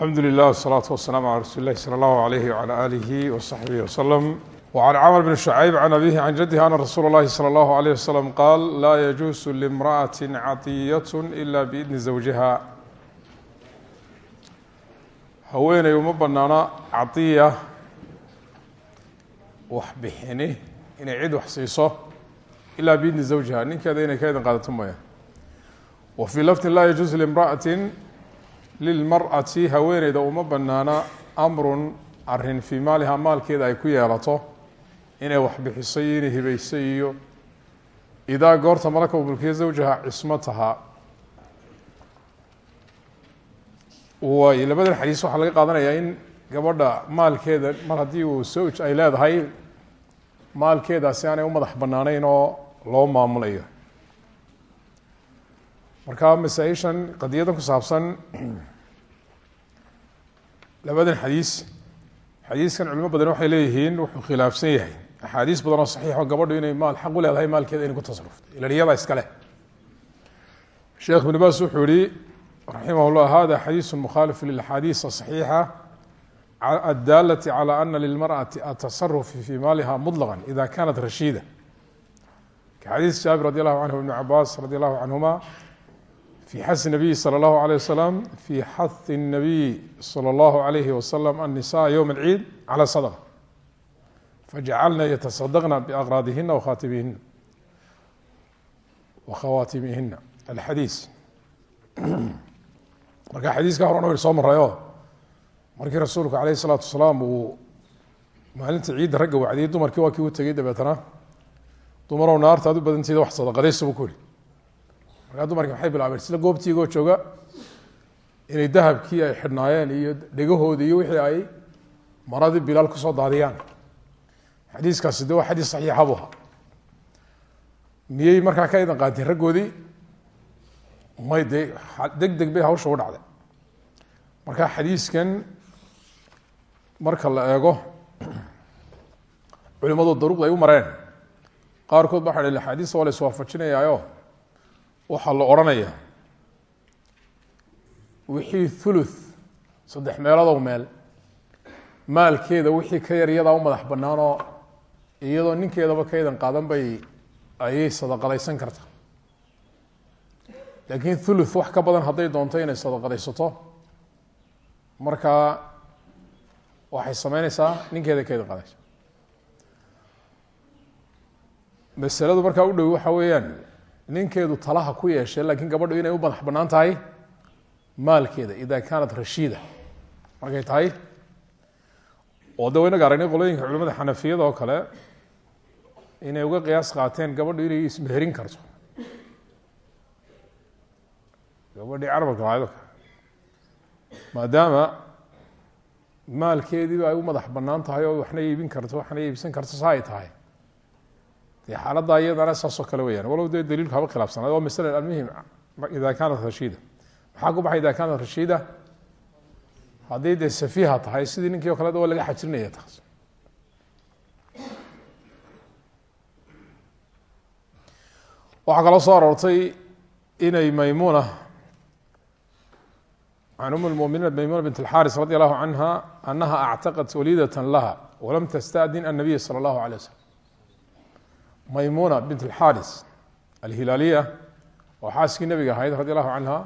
alxamdu lilah wasalaatu wasalaamu calaa rasuuli lahi sala allahu alayhi wacala aalihi wasaxbihi waslem wacan camr bn shacayb can abihi can jaddihi ana rasuula اllahi salى allahu alayh wasalam qaal laa yajuusu limra'ati cadiyat ila biidni zawjiha. Haweeney uma banaana cadiya wax bixini inay cid wax siiso ilaa biidni zawjiha. Ninkeeda inay ka idin qaadato mooya wa fii lafdin laa yajuusu limra'ati lilmar'ati haweeneyda uma banaana amrun arrin fii maaliha maalkeeda ay ku yeelato inay waxbixiso iyo inay hibayso iyo idaa goorta malaka u mulkiya zawjaha cismataha waay labadan xadiis waxaa laga qaadanayaa in gabadha maalkeeda mar haddii uu sowj ay leedahay maalkeedaasi aanay u madax banaaneyn oo loo maamulayo marka masaa-ishan qadiyadan ku saabsan labadan xadiis. Xadiiskan culimo badan waxay leeyihiin wuxuu khilaafsan yahay. Axaadiis badan oo saxiixo gabadhu inay maal xaq u leedahay maalkeeda inay ku tasarufto ilan iyada iskale sheekh ibn baas wuxuu yihi raximah llah hada xadiisu mukhaalifu lilaxaadiis asaxiixa addaalati cala ana lilmarأati atasarufi fii maaliha mudlaqa ida kanat rashiida. Kaxadiis jaabir radi allahu canhu ibn cabaas radi allahu canhuma في xث النبي slى الlه عليه وsلم في xaث النبي slى الlه عليه وsلم النساء yوم العيid على صدقة فجacلna yتصدقna بأqراadihina وkhatimihina وkhawaatimihina الxadيiث marka xadiiska horan w soo marayo markii rasuulku عalيه الصلاaةu وaسلاam uu maalinta ciidda ragga wacdiyey dumarkii waa kii u tegey dabeetna dumarow naarta ad u badanteeda wax sadaqadaysa bu ku yihi markaa dumarki maxay bilaabeen? Sida goobtiigoo jooga inay dahabkii ay xidhnaayeen iyo dhegahoodii iyo wixii ay maradii bilaal ku soo daadiyaan. Xadiiskaasi de waa xadiis saxiixa bu ahaa. Miyey markaa ka idan qaateen raggoodii may dee deg deg bay hawsha u dhacday. Marka xadiiskan marka la eego culimadu daruuqda ay u mareen. Qaarkood ba waxa axaadiista waa la iswaafajinayaayo waxaa la odhanaya wixii thuluth saddex meelodow meel. Maalkeeda wixii ka yar iyadaa u madax banaanoo iyadoo ninkeedaba ka idan qaadan bay ayay sadaqadaysan karta laakiin thuluth wax ka badan hadday doonto inay sadaqadaysato markaa waxay sameyneysaa ninkeeda ka idan qaadaysa. Masaladu markaa u dhow waxa weeyaan ninkeedu talaha ku yeeshay laakiin gabadhu inay u madax bannaan tahay maalkeeda ida kaanat rashiida. Markay tahay? Oo de waynaga qolooyinka culimada xanafiyada oo kale inay uga qiyaas qaateen gabadhu inay ismeherin karto. Gabadhii carabka lahayd maadaama maalkeediiba ay u madax bannaan tahay oo waxna iibin karto waxna iibsan karto sa ay tahay xaalada iyadana saasoo kale weyaan walow dee daliilku haba khilaafsanaad waa masala almuhim ida kaanat rashiida maxaa ku baxay ida kaanat rashiida haddii dee safiiha tahay sidii ninkii kale waa laga xajirinaya taas. Waxaa kaloo soo aroortay inay maymuna can um lmuminiin maymuna bint alxaris radi allahu canha anaha actaqat waliidata laha walam tastadin annabiya sala allahu alay waslam maymuna bint اlxaris alhilaaliya oo xaaskii nebiga ahayd radi allahu canha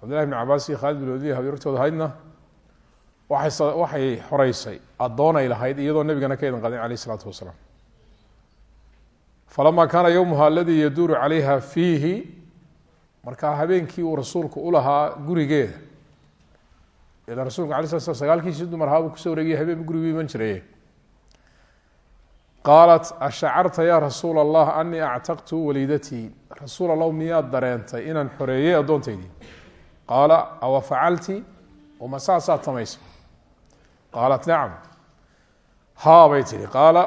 cabdillahi bn cabaas iyo khaalid bin wadiya habeertooda ahaydna waxay xoreysay addoonay lahayd iyadoo nebigana ka idan qadin alayh isalaatu wasalaam. Falama kaana yowmuha aladii yaduuru calayha fiihi markaa habeenkii uu rasuulku ulahaa gurigeeda ila rasulka ala sla slam sagaalkiisii dumar ahaa buu ku soo wareegaya habeen gurigu iman jiray qaalat ashacarta ya rasuula allah anii actaqtu waliidatii rasuul allah miyaad dareentay inaan xoreeyey addoontaydii qaala awa facalti? Uma saasaad samaysa qaalat nacam. Haa bay tihi qaala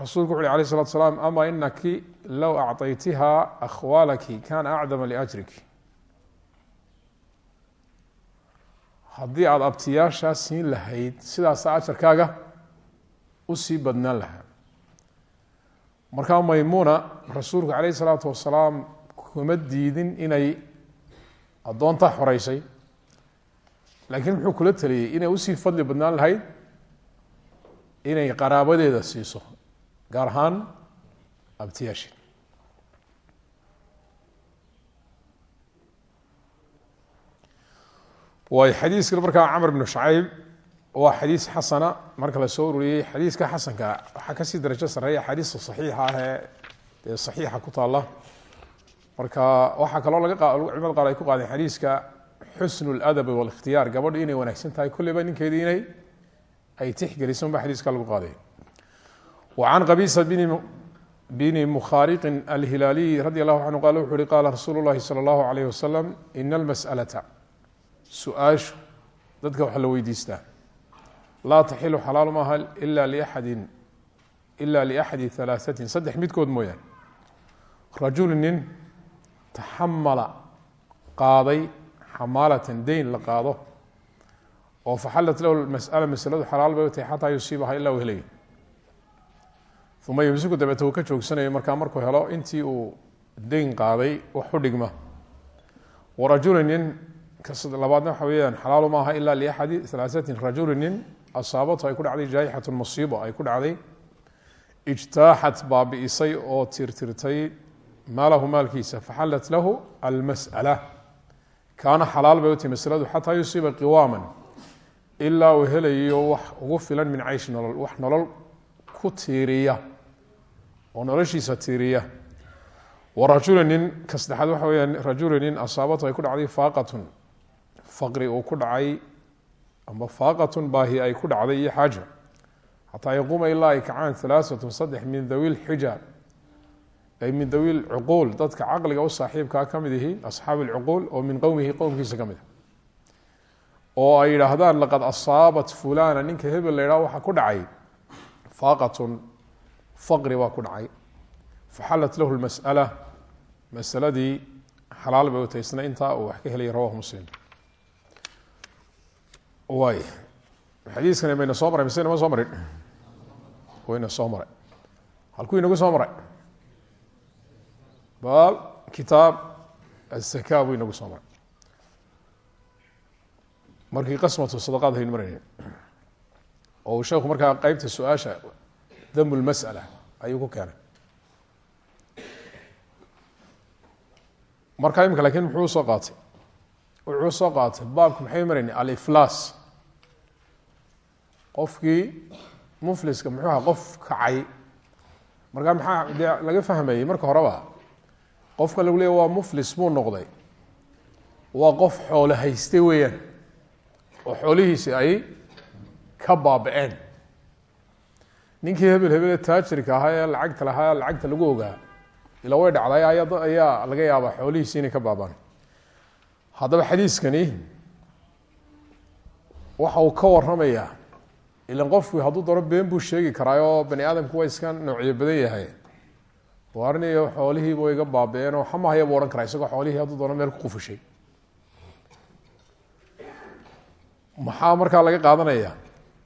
rasuulku wuxu uhi alayh salatu salaam ama inaki low acطaytiha akhwaalaki kana acdama liajriki. Haddii aada abtiyaashaa siin lahayd sidaasa ajarkaaga u sii badnaan lahaa. Markaa maymuuna rasuulku calayh isalaatu wasalaam kuma diidin inay addoontaa xoreysay. Laakiin muxuu kula taliyey inay u sii fadli badnaan lahayd? Inay qaraabadeeda siiso gaar ahaan abtiyaashin. Waay xadiiskan markaa camr bnu shacayb oo waa xadiis xasana marka la soo ururiyey xadiiska xasanka. Waxaa ka sii darajo sareeya axaadiista saxiixa ah ee dee ku taalla. Marka waxaa kaloo laga culimada qaar ay ku qaadeen xadiiska xusnu ladab walikhtiyaar gabadhu inay wanaagsan tahay kulleyba ninkeedii inay ay tixgeliso unba xadiiska lagu qaaday wacan qabisa bini bini mukhariqin alhilaaliy radi allahu canhu qal wuxu uhi qaala rasuulu llahi sala allahu alayh wasalam ina dadka waxa la weydiistaa laa taxilu xalaal maaha ila liaxadin ila liaxadi halaaثatin saddex midkood mooyaan rajulu nin taxamala qaaday xamaalatan deyn la qaado oo faxalat lahu masala masaladu xalaal bay u tahay xataa yusiibaha ilaa uu uma yumsiku dabeete uu ka joogsanayo markaa markuu helo intii uu deyn qaaday wax u dhigma. Warajulu nin labaadna waxa weyaan xalaalu maaha ila liaxadi halaaثatin rajulu nin asaabatu ay ku dhacday jaayixat musiibo ay ku dhacday. Ijtaaxat baabi'isay oo tirtirtay maalahu maalkiisa. Faxalat lahu almas'ala. Kaana xalaal bay u tahy masaladu xataa yusiiba qiwaaman. Ilaa uu helayo wax ugu filan min cayshi nolol wax nolol ku tiiriya. Oo noloshiisa tiiriya. Warajulu nin ka saddexaad waxa weyaan rajulu nin asaabatu ay ku dhacday faaqatun. Faqri uu ku dhacay ama faaqatun baahi ay ku dhacday iyo xaaja xataa yaquuma ilaa ay kacaan saddex min dawi lxija ay min dawi lcuquul dadka caqliga u saaxiibkaa ka mid ihi oo min qowmihi qowmkiisa ka mid a oo ay yidhaahdaan laqad asaabat fulana ninka hebel la yidhaha ku dhacay faaqatun faqri baa ku dhacay. Faxalat lahu lmas'ala masaladii xalaal bay utay isna intaa uu wax ka helaya rawahu muslim waay xadiiskani mayna soo maray mise inama soo marin? Wayna soo maray. Halkuu inagu soo maray? Baab kitaab azaka buu inagu soo markii qasmatu sadaqaad haynu marayna oo uu sheekhu markaa qeybta su'aasha damu ayuu ku keenay. Markaa imika laakiin muxuu soo qaatay? Wuxuu soo qaatay baabka maxay marayna aliflaas qofkii mufliska muxuu aha qof kacay. Markaa maxaa dee laga fahmayey marka horeba qofka lagu leeya waa muflis buu noqday. Waa qof xoolo hayste weeyaan oo xoolihiisi ay ka baaba-een. Ninkii hebel hebele taajirka ahaa ee lacagta lahaa lacagta lagu ogaa ila way dhacday ayaa laga yaabaa xoolihiisi inay ka baabaan. Haddaba xadiiskani waxa uu ka waramayaa ilan qofku hadduu doono been buu sheegi karaayoo bani aadamku waa iska noocyo badan yahay. Waarniyo xoolihiiba iga baaba-een oo xamahaya buu odhan karaa isagoo xoolihii hadduu doono meel ku qufushay. Maxaa markaa laga qaadanaya?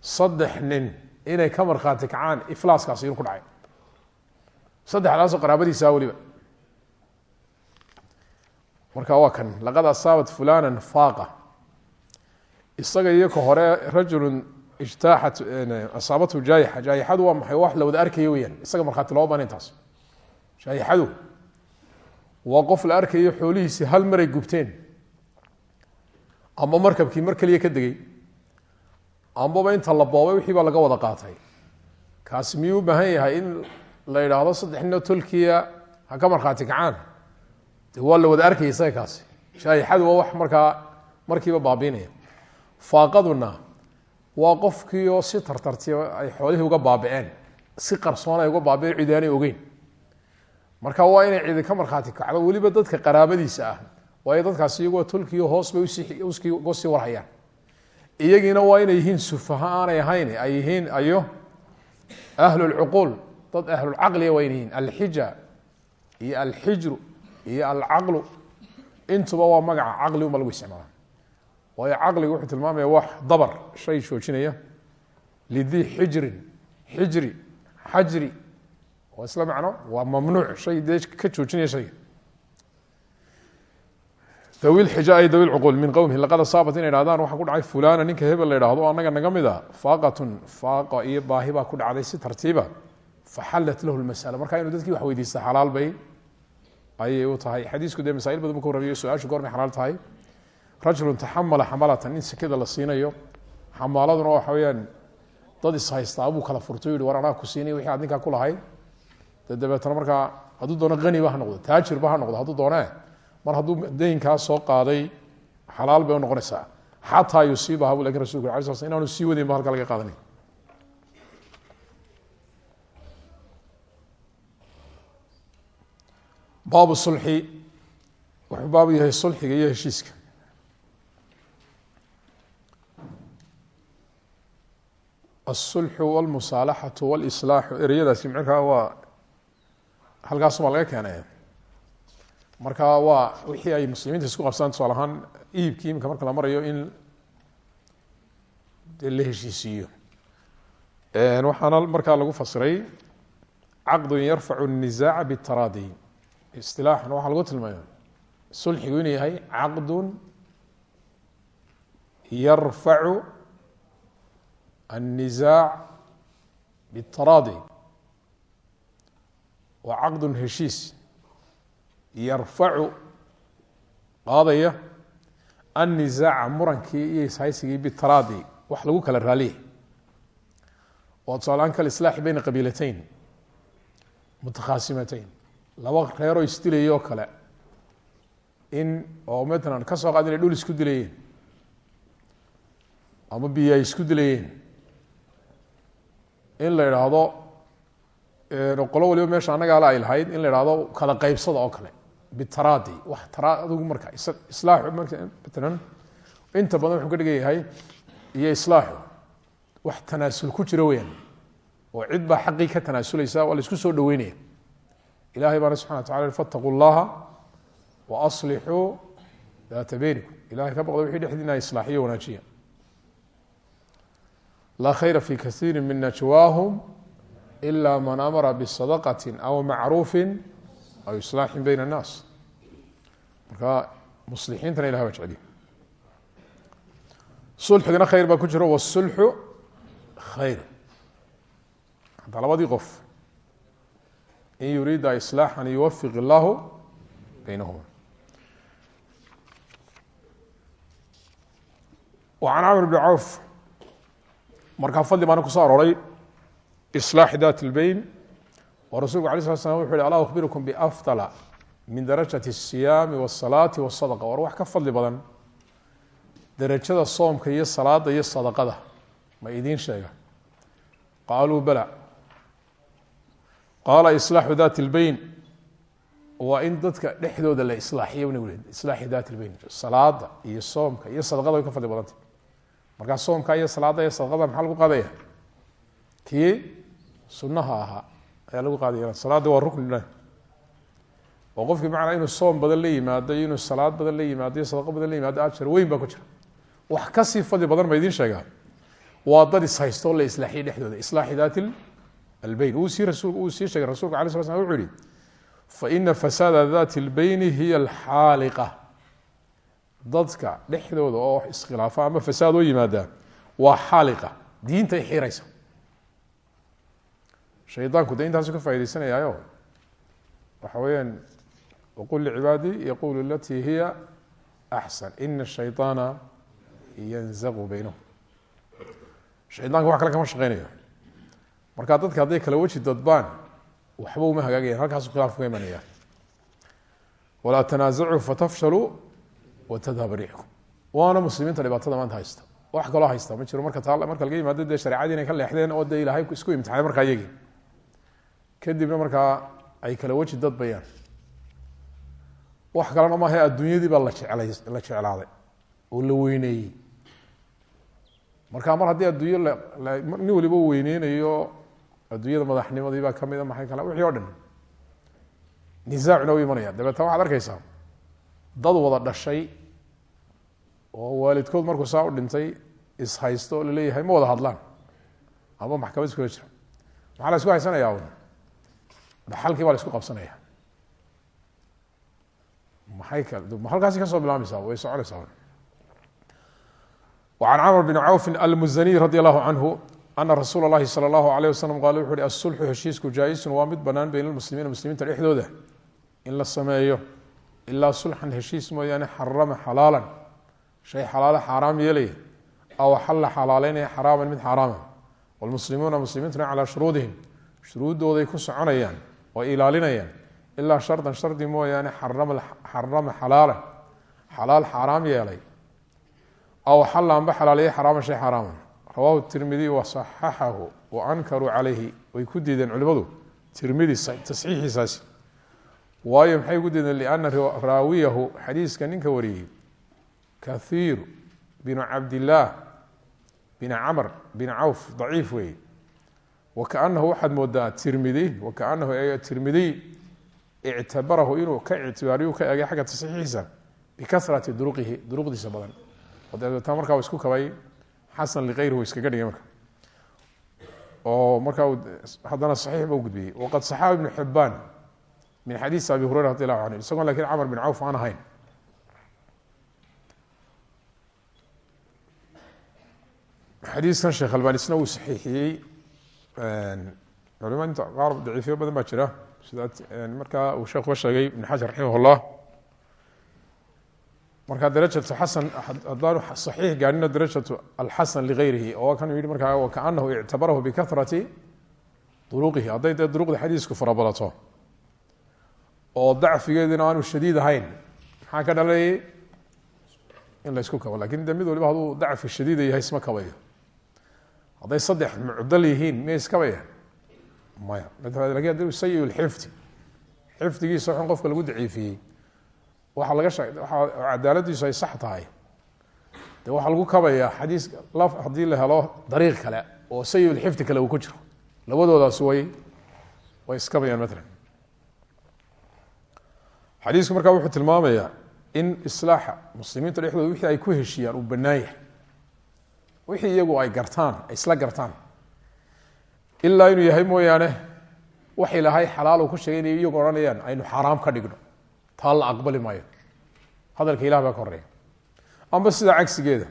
Saddex nin inay ka markhaati kacaan iflaaskaasi inuu ku dhacay. Saddexdaasoo qaraabadiisaa weliba. Marka waa kan laqad asaabat fulanan faaqa. Isaga iyo ka hore rajulun ijtaaxat asaabathu jaayixa jaayixadu waa maxay? Wax la wada arkaya weyaan isaga markhaati loo bana intaas. Jaayixadu waa qof la arkayo xoolihiisi hal maray gubteen. Ama markabkii mar keliya ka degay. Ambaba inta la boobay wixii baa laga wada qaatay. Kaasi miyuu u baahan yahay in la yidhaahdo saddex nino tolkiya ha ka markhaati kacaan? De waa qofkii oo si tartartiya ay xoolihii uga baaba-een si qarsoon ay uga baaba-een cidi aanay ogeyn. Marka waa inay cidi ka markhaati kacdo weliba dadka qaraabadiisa ah waayo dadkaasi iyagoo tolkiyo hoos bay uga sii warhayaan. Iyagiina waa inay yihiin sufaha aanay ahayn ay yihiin ayo ahlulcuquul dad ahlulcaqliga waa inay alxija iyo alxijru iyo alcaqlu intuba waa magaca caqli uma lagu isticmaala waayo caqligu wuxuu tilmaamaya wax dabar shay joojinaya lidii xijrin xijri xajri. Waa isla macno waa mamnuuc shay dee ka joojinaya shayga. Dawi lxija ay dawi lcuquul min qowmihi laqad asaabat inay dhahdaan waxaa ku dhacay fulana ninka hebel la idhahdo anaga naga mid a faaqatun faaqa iyo baahi baa ku dhacday si tartiiba. Faxallat lahu lmasala marka inuu dadkii wax weydiista xalaal bay ayay u tahay. Xadiisku dee masail badan bu ka warramiyo su'aashu goormay xalaal tahay rajulun taxamala xamalatan in sekada la siinayo. Xamaaladuna waxa weyaan dad ishaystaa buu kala furto yihi war anaa ku siinay wixii aad ninkaa ku lahayd de dabeetana markaa hadduu doono haniba ha noqdo taajirba ha noqdo hadduu doone mar hadduu daynkaa soo qaaday xalaal bay unoqonaysaa xataa yusiibaha bu laakiin rasulku ala sl inaanu sii wadayn ba halkaa laga qaadanay baabu sulxi wuxuu baabu yahay sulxiga iyo heshiiska asulxu wlmusaalaxatu wlslaaxu ereyadaasi micnkaa waa halkaasuma laga keenay marka waa wixii ay muslimiinta isku qabsaan tusaale ahaan iibkii imika marka la marayo in la heshiisiiyo waxaana markaa lagu fasiray caqdu yarfacu الniزaaca bالtaraadi isilaaxan waxaa lagu tilmaama sulxigu inuu yahay caqdu yarfacu النزاع bالtaraadi waa caqd heshiis yarfacu qaadaya النizaaca murankii iyo ishaysigii bitaraadi wax lagu kala raaliya waa tusaaleaan kal islaaxi beyna qabiilatayn mutakhaasimateyn laba reeroo isdilayay oo kale in oo matalan ka soo qaad inay dhul isku dilayeen ama biyo ay isku dilayeen in la idhaahdo qolo waliba meesha annagaale ay lahayd in la idhahdo kala qeybsada oo kale. Bitaraadi wax adigu marka islaaxu matalan inta badan wuxuu ka dhigan iyo islaaxu wax tanaasul ku jira weyaan oo cid baa xaqii ka isku soo dhaweynaya ilahay baana subxana wa tacala fataquu llaha wa aslixuu daata beynikum ilahay ka baqda wixii dhexdiina islaaxiyo wanaajiya laa khayra fi kaiiri min najwaahum ila man amara bisadaqati aw macruufi aw islaaxin bayna الnaas marka muslixiintana ilah baa jeceliy sulxigana khayr baa ku jiro wsulxu khayr. Hataa labadii qof in yuriida islaaxan yuwafiq illaahu baynahuma. An camr bni cawf markaa fadli baana kuso arooray islaaxi dat اlbeyn oo rasulku ala slat slam wuxu yhi alaa akhbirukum biafdala min darajati الsiyaami wالsalaati wالsadaqa war wax ka fadli badan derajada soomka iyo salaada iyo sadaqada ma idiin sheega qaaluu bala qaala islaaxu dat اlbeyn waa in dadka dhexdooda la islaaxiyo nabigu islaaxi dat اlbeyn salaada iyo soomka iyo sadaqada way ka fadli badantay markaa soomka iyo salaada iyo sadaqada maxaa lagu qaadaya? Kii sunaha ahaa ayaa lagu qaadaya salaada waa rukn oo qofkii macnaa inuu soom badan la yimaado inuu salaad badan la yimaado iyo sadaqo badan la yimaado ajar weyn baa ku jira. Wax ka sii fadli badan ma idiin sheegaa. Waa dad ishaysto la islaaxiyey dhexdooda. Islaaxi daat albeyn uu sii rasul uu sii sheegay rasulka ala sla slam wuxuu yihi faina fasaada dati اlbeyni hiya alxaaliqa dadka dhexdooda oo iskhilaafa ama fasaad oo yimaada waa xaaliqa. Diintay xiraysa shaydaanku de intaasu ka faa'idaysanayaayo waxa weeyaan waqul licibaadii yaqulu alatii hiya axsan ina shayطaana yanzaqu baynahum shaydaanka wax kale kama shaqeynayo marka dadka hadday kala weji dadbaan waxba uma hagaagayan. Halkaasu khilaafku watadhab riixkum waana muslimiinta dhibaatada maanta haysta wax kaloo haysta. Ma jiro marka ta marka laga yimaado dee shareecadii inay ka leexdeen oo dee ilaahay isku imtixaanay markaa iyagii kadibna markaa ay kala weji dadbayaan wax kalena maaha adduunyadii baa la jeclay la jeclaaday oo la weyneeyey. Marka mar haddii adduunyo nin waliba weyneynayo adduunyada madaxnimadii baa kamida maxay kale wixii o dhan. Nisaacuna u imanaya. Dabeetna waxaad arkeysaa dad wada dhashay oo waalidkood markuu saa u dhintay ishaysto oo laleeyahay ma wada hadlaan ama maxkamad iskula jira maxaa la isku haysanaya un dhaxalkii baa la isku qabsanaya maxay kal halkaasi kasoo bilaabmaysaa way soconaysaa وعن cمر بن cوف الmزني رضي الله عنه أنa رasuul الlahi slى الlaه عليه وsلم qal wuxu uhi الsulxu heshiisku jaa-isun waa mid banaan beyn اlmuslimiina muslimiinta dhexdooda in la sameeyo ilaa sulxan heshiis mooyaane xarama xalaalan shay xalaalo xaaraam yeelaya aw xalla xalaaleynaya xaraaman mid xaaraama wاlmuslimuuna muslimiintuna calىa shuruudihim shuruuddooday ku soconayaan oo ilaalinayaan ilaa shardan shardi mooyaane xarama xalaalan xalaal xaaraam yeelay aw xalla anba xalaaleeye xaraama shay xaaraama rawahu tirmidiy wasaxaxahu wa ankaruu calayhi way ku diideen culimadu tirmidi tasxiixiisaasi waayo maxay ku diideen liana raawiyahu xadiiska ninka wariyey kahiir binu cabdillaah bin camr bin cawf daciif weeye. Wakaanahu waxaad moodaa tirmidi wakaanahu tirmidiy ictabarahu inuu ka ictibaariyu ka egay xagga tasxiixiisa bikasrati duruqihi duruqdiisa badan. Ta markaa isku kabay xasan liayrihi iskaga dhigay marka. Oo markaa haddana saxiix ba u gudbiyey. Waqad saxaaba ibnu xibaan min xadiis abi hureyra radi allahu canhu isagoo laakiin camr bin cawf aan ahayn. Xadiiskan sheekh albanisna uu saxiixiyey. Culimada qaar daciifyo badan baa jira. Sida markaa uu sheekuba sheegay ibn xajar raximah llah marka darajatu xasan haddaanu saxiix gaadhino darajatu alxasan ligayrihi oo kanuu yihi markaa wakaanahu ictabarahu bikahrati duruqihi. Hadday dee duruqda xadiisku farabadato oo dacfigeeduna aanu shadiid ahayn. Maxaa ka dhalayay in la ysku kabo. Lakin de mid waliba hadduu dacfi shadiida yahay isma kabayo. Hadday saddex mucdal yihiin miyay iskabayaan maya. Lakin haddi sayi lxifdi xifdigiisa xun qofka lagu daciifiyey waxa laga waa cadaaladiisu ay sax tahay. De waxaa lagu kabayaa xadiis laf haddii la helo dariiq kale oo sayulxifdi kale uu ku jiro. Labadoodaas way way iskabayaan maalan xadiisku markaa wuxuu tilmaamayaa in islaaxa muslimiinta dhexdooda wixii ay ku heshiiyaan uu bannaan yahay. Wixii iyagu ay gartaan ay isla gartaan. Ilaa inuu yahay mooyaane wax ilaahay xalaal uu ku sheegay inay iyagu odhanayaan aynu xaaraam ka dhigno. Taa la aqbali maayo. Hadalka ilah baa ka amba sidaa cagsigeeda.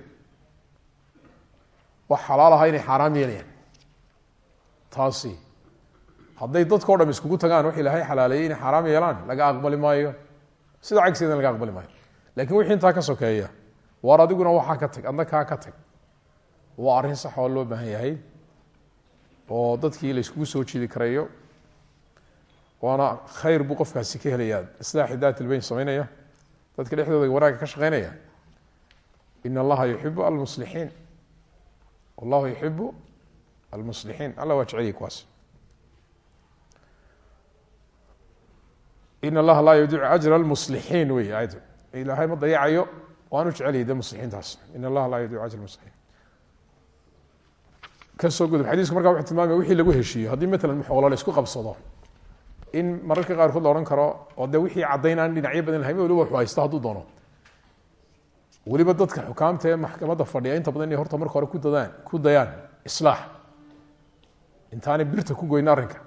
Wax xalaal ahaa inay xaaraam yeelayaan. Taasi hadday dadkao dham iskugu tagaan wax ilaahay xalaaleeyey inay xaaraam yeelaan laga aqbali maayo sida cagsigeeda laga aqbali maayo. Lakin wixii intaa ka sokeeya waar adiguna waxaa ka tag adna ka tag. Waa arrin sax oo loo baahan yahay oo dadkii la iskugu soo jiidi karayo. Waana khayr buu qofkaasi ka helayaa. Islaaxi daat ilbeyn sameynaya dadka dhexdooda wanaagga ka shaqeynaya in allaha yuxibu almuslixiin wallahu yuxibu almuslixiin alla waa jecelyay kuwaas in allaha laa yudiicu ajra almuslixiin wey ayaddu ilaahay ma dayacayo waanu jecelyay de muslixiintaas in allaha laa yudiicu ajra muslixiin ka soo gudub xadiisku markaa wuxuu tilmaamaya wixii lagu heshiiyo haddii matalan xoolo la isku qabsado in mararka qaarkood la odhan karo oo de wixii caddayn dhinacyo badan lahayn waliba waxu haysto hadduu doono weliba dadka xukaamta ee maxkamadda fadhiya inta badan horta marka hore ku dadaan ku dayaan islaax intaanay birta ku goynin arrinka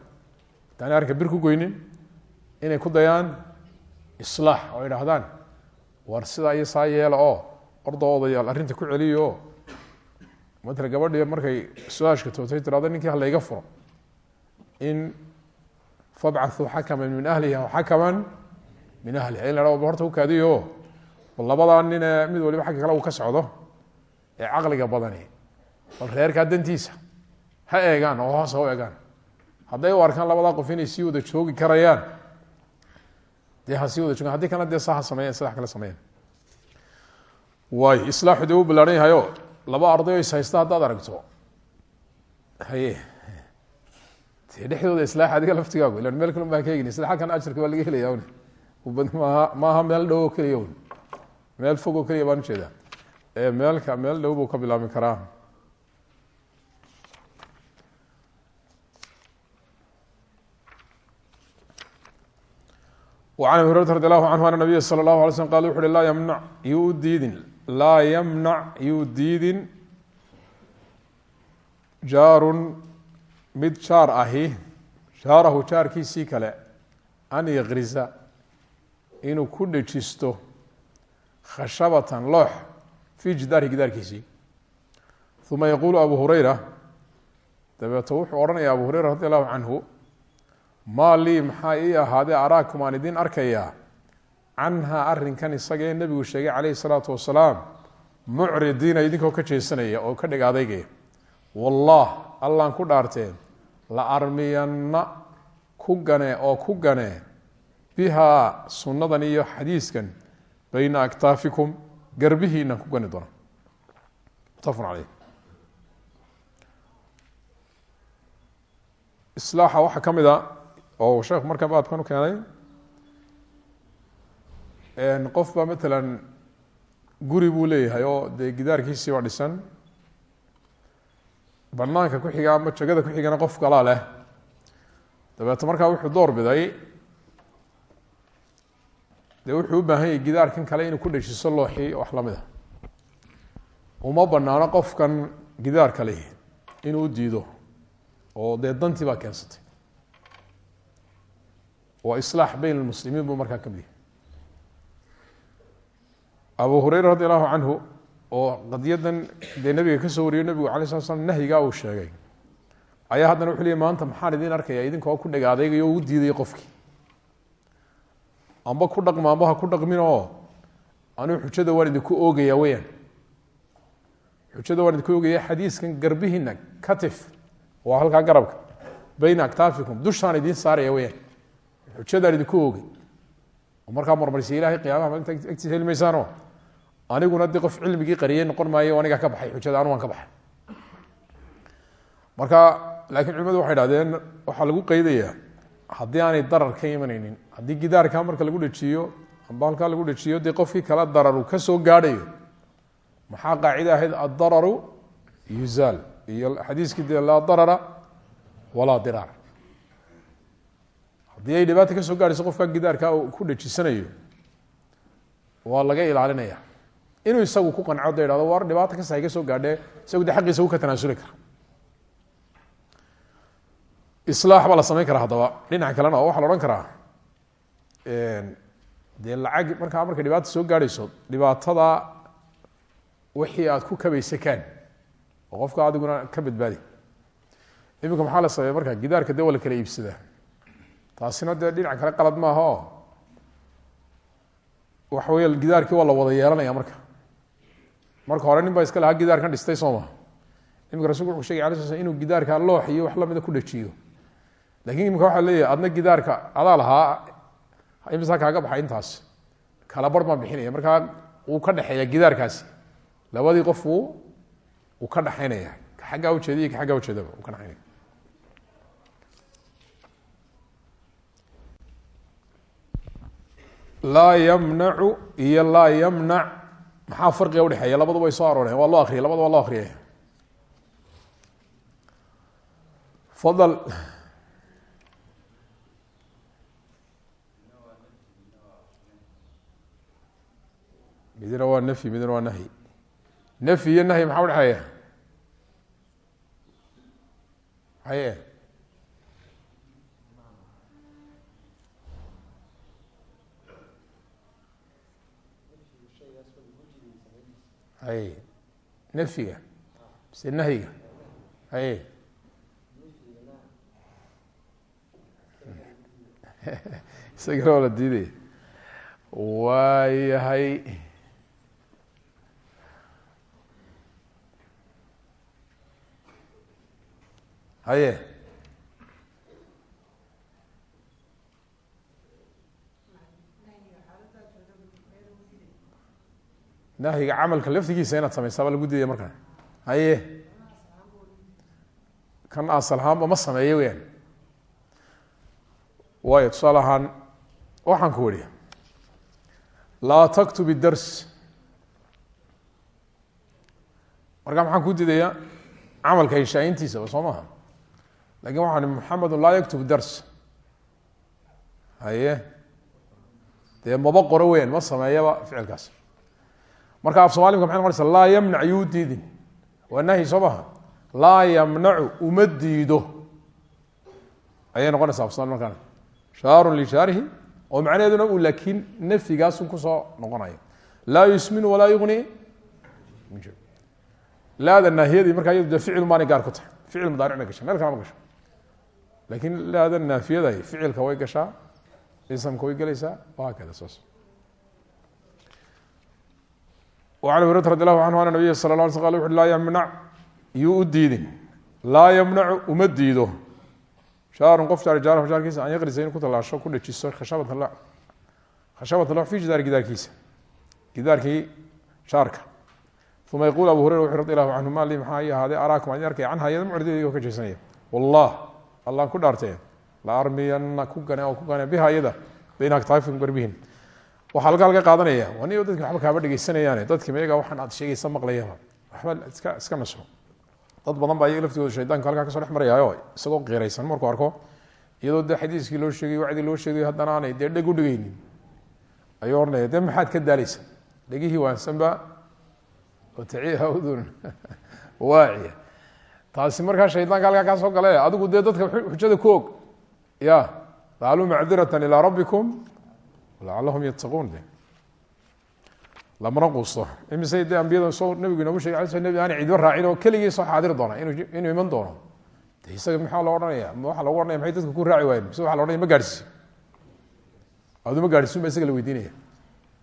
intaanay arrinka bir ku goynin inay ku dayaan islaax oo idhaahdaan war sidaa iyo saa yeela oo ordoo odayaal arrinta ku celiyo oo gabadhii markay su'aashka tootay tirahdo ninkii halayga furo. In fabcaثuu xakaman min ahlihi aw xakaman min ahliha. In la ha horta ukaadiyo bal labadaa nine mid waliba xagga kale uu ka socdo ee caqliga badani bal reerkaa dantiisa ha eegaan oo hoos u eegaan. Hadday u arkaan labadaa qof inay sii wada joogi karayaan dee ha sii wada joogan. Haddii kana dee saa ha sameeyan sidaa kale sameeyan waayo islaaxu dee u ballaaran yahayo laba arday is haysta haddaad aragto. Haye de dhexdooda islaax adiga laftigaagu ilan meel kale baan ka egin sida halkan ajarka baa laga helaya un maaha maaha meel dhow oo keliya un meel fog oo keliya baan u jeedaa meelka meel dhow buu ka bilaabi karaa an abi hurata radi allahu anhu ana nabiya sala allahu ala slm qal wuxu uhi laa yamnac yuu diidin laa yamnac yuu diidin jaarun mid jaar ahi jaarahu jaarkiisii kale an yakriza inuu ku dhejisto khashabatan loox fii jidaarhi gidaarkiisii uma yaquulu abu hurayra dabeeto wuxuu odhanaya abu hurayra radi allahu canhu maa lii maxaa ii ahaadee araakum aan idin arkayaa canhaa arrinkan isagee nebigu sheegay calayhi salaatu wasalaam mucridiina idinkoo ka jeesanaya oo ka dhig adeygaya wallah allaan ku dhaarteen la armiyanna ku gane oo ku gane bihaa sunnadan iyo xadiiskan bayna aktaafikum garbihiina ku gani doona. Mutafaqun caleyh islaaxa waxaa ka mid a oo sheekhu markaa baabkan u keenay qof baa matalan guri buu leeyahay oo dee gidaarkiisii baa dhisan banaanka ku xiga ama jegada ku xigana qof kalaa leh dabeeto markaa wuxuu door biday dee wuxuu u baahan yahay gidaarkan kale inuu ku dheshiso looxii wax la mid a uma banaano qofkan gidaarka leh inuu diido oo dee dantii baa keensatay waa islaax beyn lmuslimiin buu markaa ka mid yahay. Abu hureyra radi allahu canhu oo qadiyadan dee nabiga ka soo wariyo nabigu alay slat slam nahyigaa uu sheegay. Ayaa haddana wuxu ley maanta maxaan idin arkaya idinkoo ku dheg adeygayo o u diiday qofkii amba ku dhaqma amba ha ku dhaqmin oo anuu xujada waan idinku oogaya weyaan xujada waan idinku oogaya xadiiskan garbihiina katif waa halkaa garabka bayna aktaafikum dushaan idiin saaraya weyaan xujadaan idinku oogay oo markaa marmarsiya ilahay maalinta agtiisa heli maysaano aniguna dee qof cilmigii qariyey noqon maayo anigaa ka baxay xujada anu waan ka baxay. Marka laakiin culimadu waxay dhahdeen waxaa lagu qeydayaa haddii aanay darar ka imanaynin haddii gidaarkaa marka lagu dhejiyo amba lagu dhejiyo dee qofkii kala dararu ka soo gaadhayo maxaa qaacida ahayd? Addararu yuzaal iyo xadiiskii dee laa darara walaa diraar haddii ay dhibaata ka soo gaadhayso qofkaa gidaarkaa uu ku dhejisanayo waa laga ilaalinaya. Inuu isagu ku qanco da war dhibaata kasta iga soo gaadhee isagu de xaqiisa u ka tanaasuli kara. Islaax baa la samayn karaa dhinaca kalena oo waxaa la odhan karaa dee lacag markaa markay dhibaata soo gaadhayso dhibaatada wixii aad ku kabaysa kaan oo qofka adiguna ka badbaadi. Iminka maxaa la sameeya marka gidaarka dee waa iibsadaa taasina dee dhinac kale qalad maaha oo waxa weya gidaarkii waa la wada yeelanaya marka. Marka hore nin baa iska lahaa gidaarkan dhistay soo iminka rasulku wuxuu shegay ala inuu gidaarka loox iyo wax lamida ku dhajiyo laakiin imika waxaa leeyahay adna gidaarka adaa lahaa imisa kaaga baxay intaas? Kala bar bixinaya. Markaa wuu ka dhexeeya gidaarkaasi labadii qof uu uu ka dhexaynaya ka xaggaa ujeediya ka xaggaa uu ka dhexaynaya laa ymnacu iyo laa ymnac maxaa farqiga udhexeeya labadu way soo arooreen. Waa loo akriyay labada waa loo akriyay fadl midna waa nfyi midna waa nahyi nfyi iyo nahyi maxaa udhexeeya haye hay nafyiga mise nahyiga haye isagana waa la diidaya waayahay. Haye nahyiga camalka laftigiisa inaad samaysaa baa lagu diidaya markaa haye. Kan asal ahaanba ma sameeyo weyaan waayo tusaale ahaan waxaan ku wariya. Laa taktub idars markaa maxaan ku diidayaa camalka inshaayintiisaba soo maha laakiin waxaan muxamedun laa yaktub dars. Haye. Dee maba qoro weyaan ma sameeyaba ficilkaas marka af somalimka maxay noqonaysa laa yamnac yuu diidin. Waa nahyi soo maha laa yamnacu uma diido. Ayay noqonaysa af somaali markaan. Shaarun lishaarihi oo macnaheeduna uu laakiin nafyigaasun ku soo noqonayo laa yusminu walaa yugni laada naahiyadii markaa iyadu de ficil maanay gaar ku tahay. Ficil mudaaric bay gasha meel kala ma gasho laakiin laada naafiyada ficilka way gashaa isamka way gelaysaa wahaakada saas وعن abi هuريرة رضي الله عنه أن نبya sلى اه علي sل وu laa ymنع yuu u diidin laa ymnacu uma diido shaarun qof jaar jaarhu jaarkiisa an yaqrisa inu ku tallaasho ku dhajiso khashabat lo khashabat lo fi jidaari gidaarkiisa gidaarkii shaarka uma yaquul abu hurayra wuxu radi allahu canhu ma lii maxaa ii ahaaday araakum aan arkay canha iyada mucridaygo ka jeesanaya wallah allaan ku dhaartee la armiyana ku gane oo ku gane biha iyada bayna aktaafikum garbihin waxaa halkaa laga qaadanaya. Waa ni dadki waxba kaaba dhegeysanayaane dadki mayaga waxaan aad sheegaysa maqlayaba waxba iska iska naso dad badan baa iyaga laftigooda shaydaanku halkaa ka soo dhex marayaayo isagoo qiraysan markuu arko iyadoo dee xadiiskii loo sheegay wacdii loo sheegay haddana aanay dee dheg u dhigaynin. Ayuu ohanaya dee maxaad ka daalaysa? Dhegihii waansanba wataciiha udun waaciya taasi markaa shaydaanka halkaa kaa soo gale. Adigu dee dadka xujada ku ya qaaluu macdiratan ilaa rabbikum lacalahum yattaquun de lamana quusto imise de ambiyada soo nabigu inoogu shegay ala sl aan cidba raacin oo keligii soo xaadiri doona inu inuu iman doono de isaga maxaa loo ma waxaa logu ohanaya maxay dadka ku raaci waayen mise waxa la ohanaya ma gaadhsiisi adu ma gaadhsiin ba isaga la weydiinaya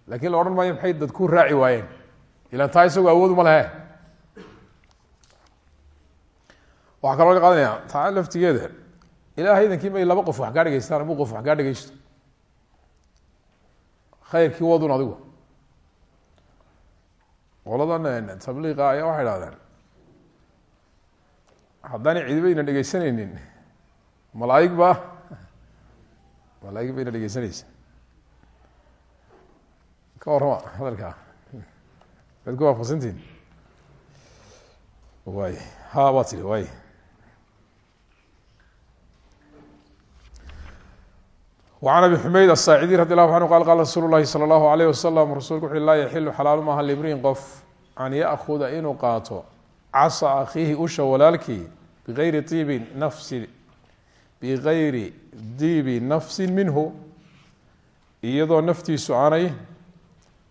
laakiin la odhan maxay dad ku raaci waayeen ilan taa isagu awooduma lehe waxaa kaloo laga taa laftigeeda ilahay idankii may laba qof wax kaa ama qof wax kaa khayrkii wadun adigu. Qoladan tabliiqa ayaa waxay dhahdeen haddaanay cidibayna dhegeysanaynin malaaig ba malaaig bayna dhegeysanaysa ka warrama hadalkaa waad ku waafaqsantihin waay ha waa tiri waay وعن أبي حمayd الsاacدي رضي الله عنه qال qال رsuل الlahi slى الlaه عليه وsلم rasulku وu laa yaxilu xalaal maaha لmriin qof an yأkuda inuu qaato casa akhiihi usha walaalkii bغayri iibi nafsi bغayri diibi nafsi minhu iyadoo naftiisu aanay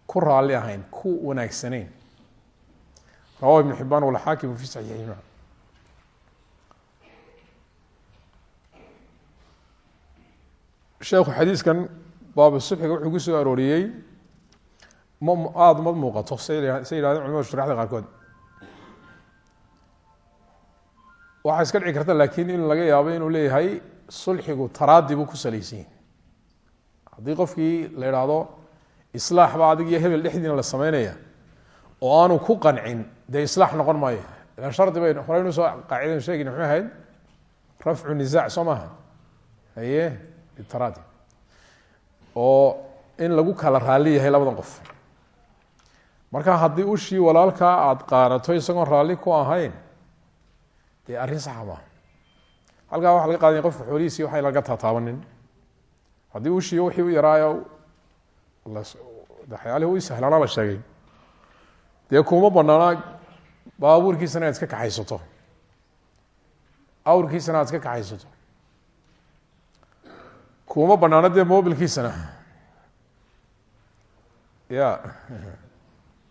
ku raali ahayn ku wanaagsanayn rawahu iبن xibaan wاlxaakim fi صaxiixihima sheekhu xadiiskan baab subxiga wuxuu ku arooriyey. Ma aada ma muuqato? Say say yihahdeen shuraxda qaarkood. Waxaa iska dhici karta laakiin in laga yaabo inuu leeyahay sulxigu taraadi buu ku salaysan yahi haddii qofkii la idhaahdo islaax baa adig iyo hebel dhexdiina la sameynaya oo aanu ku qancin dee islaax noqon maayo. Ilan shardi bay horeynu soo qaacidaynu sheegayna muxuu ahayd? Rafcu nisaac soo maaha. Haye bitaraadi oo in lagu kala raalli yahay labadan qof. Marka haddii ushii walaalkaa aada qaanato isagoon raalli ku ahayn dee arrin saxa maaha halkaa waxa laga qaadanya qofka xoolihiisii waxay laga taataabanin. Haddii ushii wixii u yaraayo waxyaalihii u sahlaana la sheegay. Dee kuma banaana baabuurkiisana iska kaxaysato. Awrkiisana iska kaxaysato kuma banaano dee mobilkiisana ya.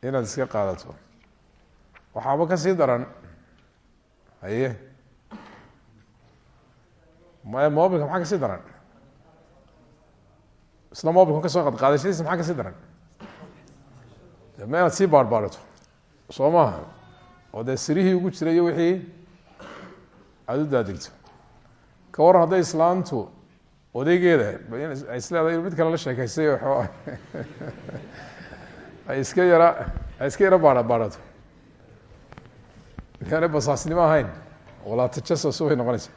Inaad iska qaadato. Waxaaba ka sii daran. Haye. Maya mobilka maxaa ka sii daran? Isla mobilka ka soo qadqaadashadiisa maxaa ka sii daran? Ma inaad sii baarbaarato soo maaha. Oo dee sirihii ugu jiray iyo wixii aada u daadegto ka waran hadday islaantu odaygeeda ay isleedahay inu mid kale la sheekaystay oo ay iska yara ay iska yara baara baarato yaana basaasnimo ahayn walaa tajasus bay noqonaysa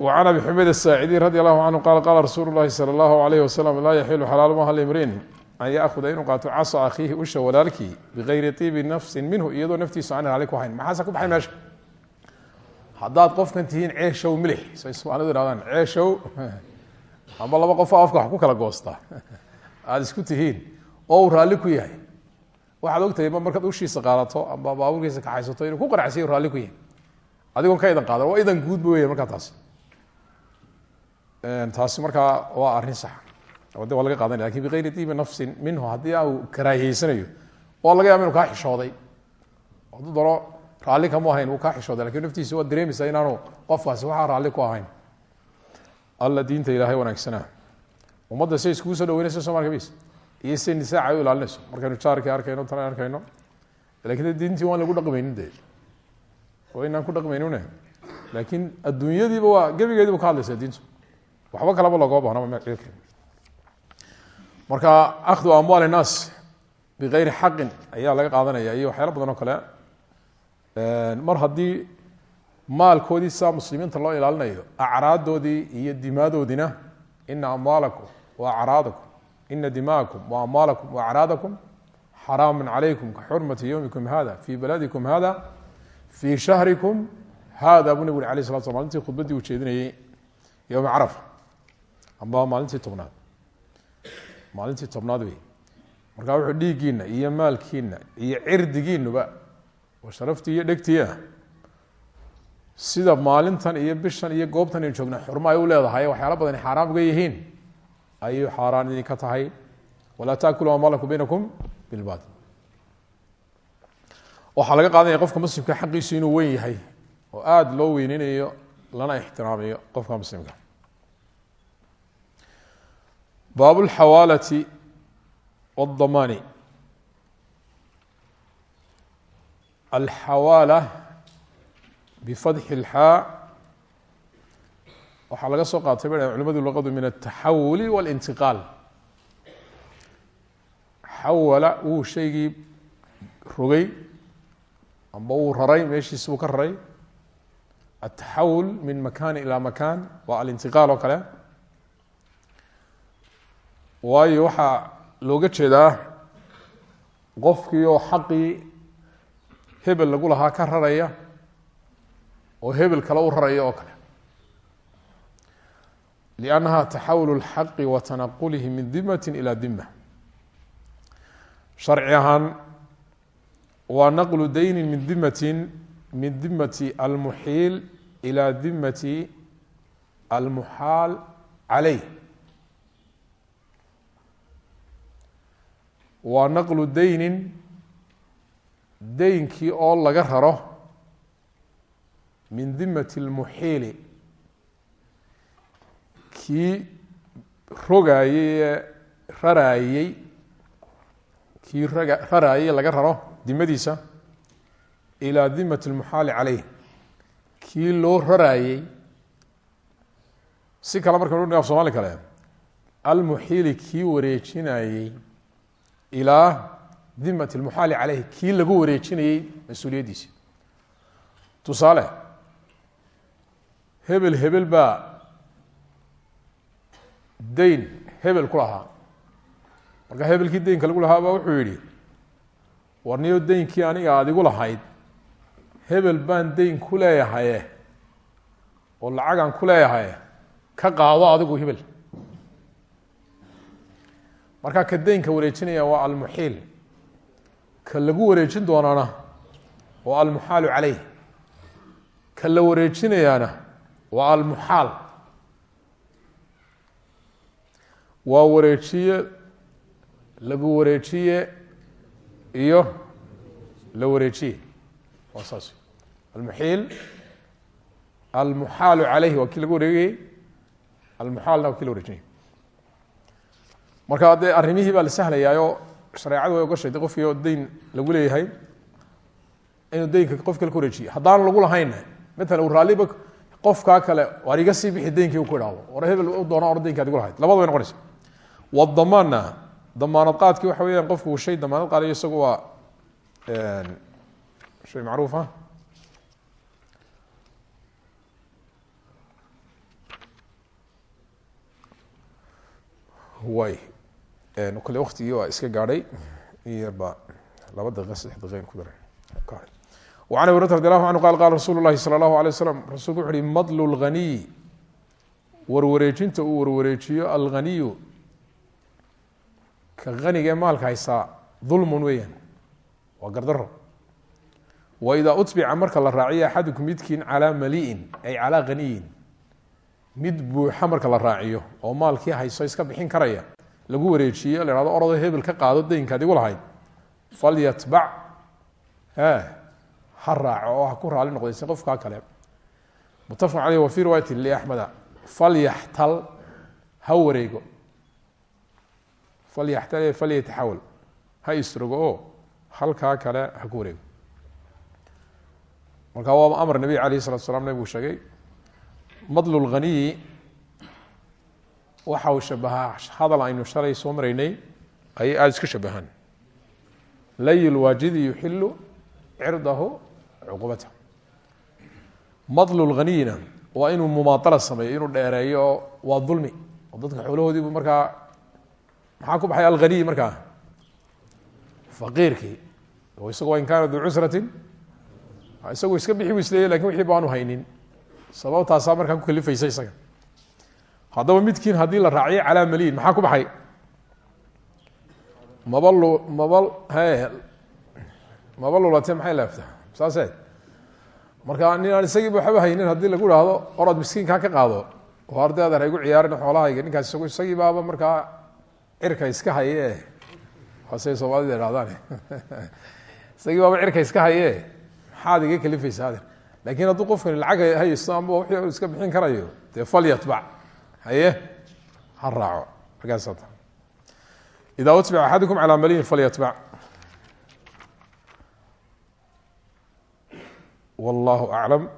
وعن أبي حميد الساعدي رضي الله عنه قال قال رsuuل الlahi slى الlaه عليه وسلم laa يحiل xalaal maha لmrin an yأkuda inuu qaato casa akhiihi usha walaalkii bغayri طibi nafsi minhu iyadoo naftiisu aan raali ku hayn maxaase ku baxay meesha Haddaad qofkan tihiin ceeshow milix say somaalidu ihahdaan ceeshow amba laba qofoo afka wax ku kala goosta. Aada isku tihiin oo uu ku yahay. Waxaad ogtahay ma markaad ushiisa qaadato amba baabuurkiisa kaxaysato inuu ku qanacsiya raalli ku yahay. Adigoon ka idan qaadan waa idan guudba weya markaa taas. Taasi markaa waa arrin sax. Oo de waa laga qaadanaya laakiin bigayri diibi nafsin minhu haddii karaahiyeysanayo waa laga yaaba inu kaa xishooday. Hadduu dano raalli kamu ahayn wuu kaa xishooday laakiin naftiisa waa dareemaysaa inaanu qofkaasi waxaa raalli ku ahayn. Alla diinta ilaahay wanaagsanaa ummadda say iskugu soo dhaweynayso somalka bis iyo say nisaaca u ilaalinayso? Markaynu jaarkii arkayno tan arkayno. Lakin diintii waan lagu dhaqmaynin de oo inaan ku dhaqmaynune laakiin adduunyadiiba waa gebigeediiba ka hadlaysa diintu. Waxba kalaba logoo bahnaba marka akhdu amwaal الnaas bigayri xaqin ayaa laga qaadanaya iyo waxyaalo badan oo kale mar haddii maalkoodii sidaa muslimiinta loo ilaalinayo acraadoodii iyo dimaadoodina ina amwaalakum wa acraadakum ina dima'akum wa amwaalakum wa acraadakum xaraamu calaykum ka xurmati yowmikum hada fi baladikum hada fi shahrikum hada buu nabig uri alay slat sla maalintii khudbaddii uu jeedinayey yowma carafa. Amba maalintii tobnaad. Maalintii tobnaad wey markaa wuxuu dhiiggiina iyo maalkiina iyo cirdigiinuba oo sharaftii iyo dhegtii ah sida maalintan iyo bishan iyo goobtan aynu joogna xurmo ay u leedahay waxyaala badani xaaraam uga yihiin. Ayuu xaaraan idinka tahay. Walaa taakulu amwaalakum baynakum bilbatil waxaa laga qaadanaya qofka muslimka xaqiisu inuu weyn yahay oo aada loo weyneynayo lana ixtiraamayo qofka muslimka. Baab اlxawaalati wاdamaani alxawaala bifadxi اlxaa waxaa laga soo qaatay bay culimadu luqadu min altaxawuli waاlintiqaal xawala wuu shaygii rogay amba wuu raray meeshiis buu ka raray. Ataxawul min makan ilaa makan waa alintiqaal oo kale. Waayo waxaa looga jeedaa qofkii oo xaqii hebel lagu lahaa ka raraya oo hebel kale u raraya oo kale. liannaha taxawul اlxaqi wa tanaqulihi min dimati ila dima sharci ahaan waa naqlu dayni min dimati min dimati almuxiil ila dimati almuxaal caleyh waa naqlu daynin deynkii oo laga raro min dimati lmuxiili kii rogaayey ee raraayey kii raga raraayey laga raro dimadiisa ilaa dimati lmuxaali caleyh kii loo raraayey si kale marka af somali kale almuxiili kii wareejinayey ilaa dimat lmuxaali caleyh kii lagu wareejinayey mas'uuliyaddiisa tusaale hebel hebel baa dayn hebel ku lahaa. Marka hebelkii deynka lagu lahaa baa wuxuu yidhi warniyo deynkii aniga aada igu lahayd hebel baan deyn ku leeyahaye oo lacagaan ku leeyahaye ka qaado adigu hebel. Markaa ka deynka wareejinaya waa almuxiil ka lagu wareejin doonaana waa almuxaalu caleyh ka la wareejinayaana waa almuxaal. Waa wareejiye lagu wareejiye iyo la wareejiye. Waa saas. Almuxiil almuxaalu caleyhi waa kii lagu wareegayey almuxaalna waa kii la wareejinayay marka dee arrimihii baa la sahlayaayoo shareecadu way ogashay de qofkii oo deyn lagu leeyahay inuu deynka qof kale ku wareejiyo. Haddaan lagu lahaynna matalan uu raalliba qofkaa kale waar iga sii bixi deynkii u ku idhaahdo. War hebel u doono or deynka ad igu lahayd. Labada way noqonaysa. Wadamaanna damaanad qaadkii waxa weyaan qofku shay damaanad qaadayo isagu waa shay macruuf ah way kale waktigii waa iska gaadhay in yarba laba daqiiqa saddex daqiiqan ku daray. An abi rata radi allahu anhu qal qala rasuulu lahi sala allahu alay waslam rasulku wuxu uhi madlu lghaniy warwareejinta uu warwareejiyo alghaniyu ka haniga ee maalka haysaa dulmun weeyaan waa gardaro waidaa utbica marka la raaciyo axadukum midkiin calaa maliin ay calaa haniyin mid buuxa marka la raaciyo lagu wareejiyo la orado hebel ka qaado daynkaad igu lahayd falyatbac ha raaco oo ku raali noqdayse qofkaa kale. Mutafaq aleyh wa fi riwaayati liaxmeda falyaxtal ha wareego. Falyaxtal falyataxawal ha isrogo oo halkaa kale ha ku wareego. Marka waa amar nabiga alayh isalatu slam nabigu sheegay madlu lghaniyi waxa uu shabahaa hadal aynu shalay soo maraynay ayay aada iska shabahaan. Lay lwaajidi yuxilu cirdahu cuqubata. Madlu lhaniyina waa inuu mumaala sameeyo inuu dheereeyo waa dulmi. Oo dadka xoolahoodiibu markaa maxaa ku baxay alghaniy markaa? Faqiirkii. O isago in kaana duu cusratin isagu iska bixi bu isleeyay laakiin wixii baanu haynin. Sababtaasaa markaa ku kalifaysa isaga haddaba midkiin haddii la raaciyo calaa maliyin maxaa ku baxay? Maba lu maba he maba lulate maxay saase marka nin aan isagiiba waxba haynin haddii lagu haahdo orod miskiinkaa ka qaado oo arday adeer haygu ciyaarin xoolahayga ninkaas isag isagii baaba markaa cirka iska haye hasay soomaalida ihahdaan isagii baaba cirka iska haye maxaad iga laakiin hadduu qofkani lacag haysto ama wixii iska bixin karayo dee falyatbac haye? Ha raaco. Markaasa ida utbica axadukum calaa maliyin falyatbac. Wallahu aclam